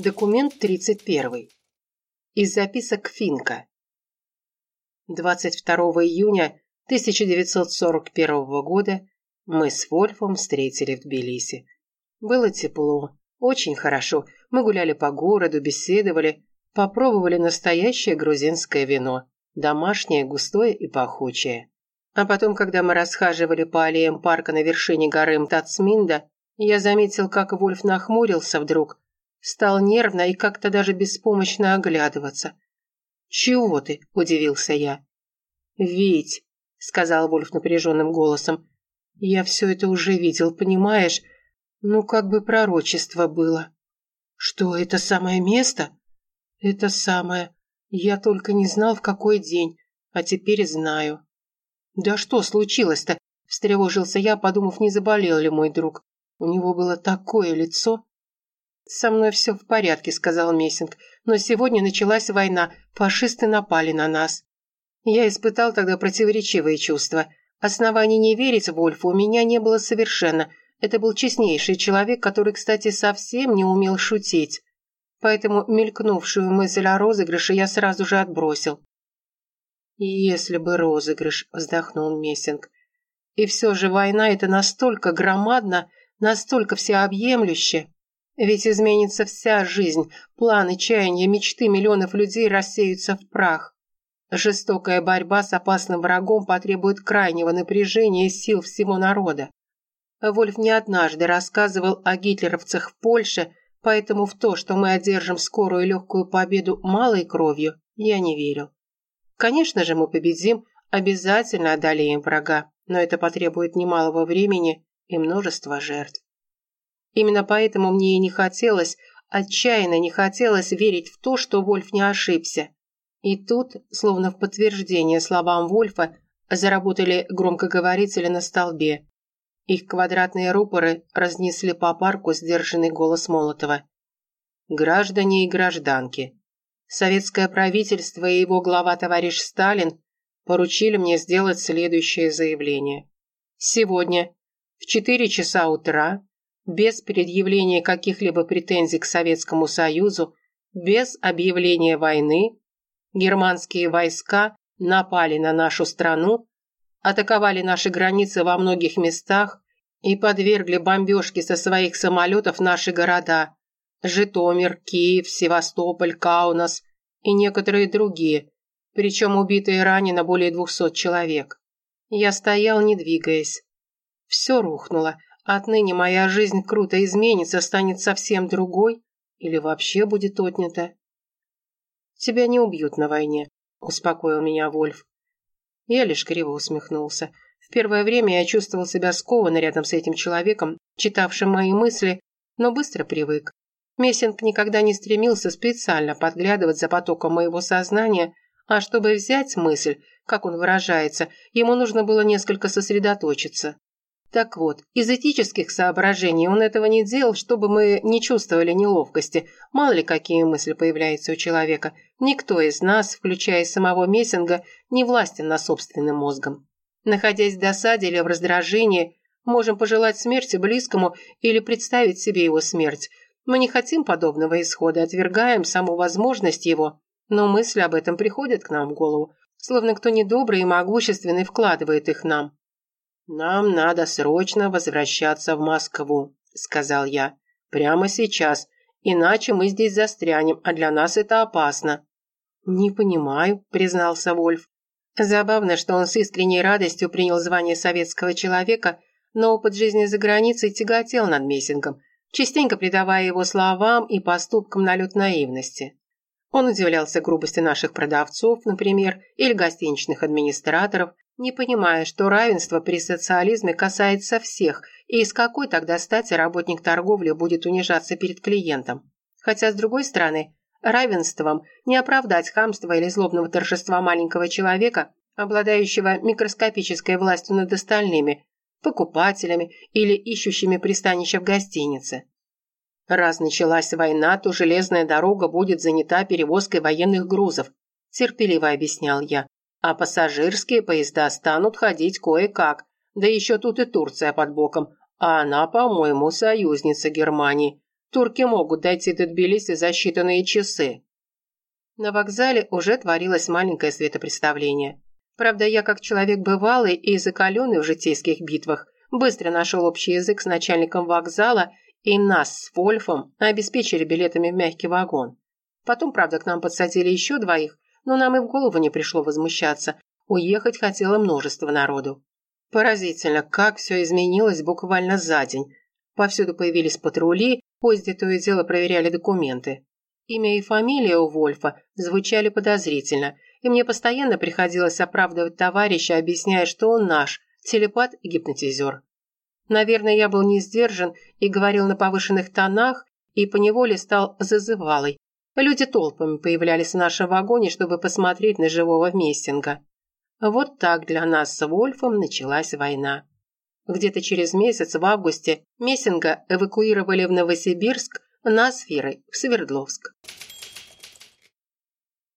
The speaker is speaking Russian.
Документ 31. Из записок Финка. 22 июня 1941 года мы с Вольфом встретили в Тбилиси. Было тепло, очень хорошо. Мы гуляли по городу, беседовали, попробовали настоящее грузинское вино, домашнее, густое и пахучее. А потом, когда мы расхаживали по аллеям парка на вершине горы Мтацминда, я заметил, как Вольф нахмурился вдруг, стал нервно и как-то даже беспомощно оглядываться. «Чего ты?» – удивился я. «Вить», – сказал Вольф напряженным голосом, – «я все это уже видел, понимаешь? Ну, как бы пророчество было». «Что, это самое место?» «Это самое. Я только не знал, в какой день, а теперь знаю». «Да что случилось-то?» – встревожился я, подумав, не заболел ли мой друг. У него было такое лицо. «Со мной все в порядке», – сказал Мессинг. «Но сегодня началась война. Фашисты напали на нас». Я испытал тогда противоречивые чувства. Оснований не верить Вольфу у меня не было совершенно. Это был честнейший человек, который, кстати, совсем не умел шутить. Поэтому мелькнувшую мысль о розыгрыше я сразу же отбросил. «Если бы розыгрыш», – вздохнул Мессинг. «И все же война – это настолько громадно, настолько всеобъемлюще. Ведь изменится вся жизнь, планы, чаяния, мечты миллионов людей рассеются в прах. Жестокая борьба с опасным врагом потребует крайнего напряжения сил всего народа. Вольф не однажды рассказывал о гитлеровцах в Польше, поэтому в то, что мы одержим скорую и легкую победу малой кровью, я не верил. Конечно же, мы победим, обязательно одолеем врага, но это потребует немалого времени и множество жертв. Именно поэтому мне и не хотелось, отчаянно не хотелось верить в то, что Вольф не ошибся. И тут, словно в подтверждение словам Вольфа, заработали громкоговорители на столбе. Их квадратные рупоры разнесли по парку сдержанный голос Молотова. «Граждане и гражданки, советское правительство и его глава товарищ Сталин поручили мне сделать следующее заявление. Сегодня в 4 часа утра, без предъявления каких-либо претензий к Советскому Союзу, без объявления войны, германские войска напали на нашу страну, атаковали наши границы во многих местах и подвергли бомбежке со своих самолетов наши города – Житомир, Киев, Севастополь, Каунас и некоторые другие, причем убито и ранено более 200 человек. Я стоял, не двигаясь. Все рухнуло. Отныне моя жизнь круто изменится, станет совсем другой или вообще будет отнята. «Тебя не убьют на войне», – успокоил меня Вольф. Я лишь криво усмехнулся. В первое время я чувствовал себя скованно рядом с этим человеком, читавшим мои мысли, но быстро привык. Мессинг никогда не стремился специально подглядывать за потоком моего сознания, а чтобы взять мысль, как он выражается, ему нужно было несколько сосредоточиться. Так вот, из этических соображений он этого не делал, чтобы мы не чувствовали неловкости. Мало ли какие мысли появляются у человека. Никто из нас, включая самого Мессинга, не властен над собственным мозгом. Находясь в досаде или в раздражении, можем пожелать смерти близкому или представить себе его смерть. Мы не хотим подобного исхода, отвергаем саму возможность его, но мысли об этом приходят к нам в голову, словно кто недобрый и могущественный вкладывает их нам. «Нам надо срочно возвращаться в Москву», – сказал я. «Прямо сейчас, иначе мы здесь застрянем, а для нас это опасно». «Не понимаю», – признался Вольф. Забавно, что он с искренней радостью принял звание советского человека, но опыт жизни за границей тяготел над Мессингом, частенько придавая его словам и поступкам налет наивности. Он удивлялся грубости наших продавцов, например, или гостиничных администраторов, не понимая, что равенство при социализме касается всех, и из какой тогда стати работник торговли будет унижаться перед клиентом. Хотя, с другой стороны, равенством не оправдать хамство или злобного торжества маленького человека, обладающего микроскопической властью над остальными, покупателями или ищущими пристанище в гостинице. Раз началась война, то железная дорога будет занята перевозкой военных грузов, терпеливо объяснял я а пассажирские поезда станут ходить кое-как. Да еще тут и Турция под боком, а она, по-моему, союзница Германии. Турки могут дойти до Тбилиси за считанные часы. На вокзале уже творилось маленькое светопредставление. Правда, я, как человек бывалый и закаленный в житейских битвах, быстро нашел общий язык с начальником вокзала, и нас с Вольфом обеспечили билетами в мягкий вагон. Потом, правда, к нам подсадили еще двоих, но нам и в голову не пришло возмущаться. Уехать хотело множество народу. Поразительно, как все изменилось буквально за день. Повсюду появились патрули, поезде то и дело проверяли документы. Имя и фамилия у Вольфа звучали подозрительно, и мне постоянно приходилось оправдывать товарища, объясняя, что он наш, телепат и гипнотизер. Наверное, я был не сдержан и говорил на повышенных тонах, и поневоле стал зазывалой. Люди толпами появлялись в нашем вагоне, чтобы посмотреть на живого Мессинга. Вот так для нас с Вольфом началась война. Где-то через месяц, в августе, Мессинга эвакуировали в Новосибирск, нас с Фирой в Свердловск.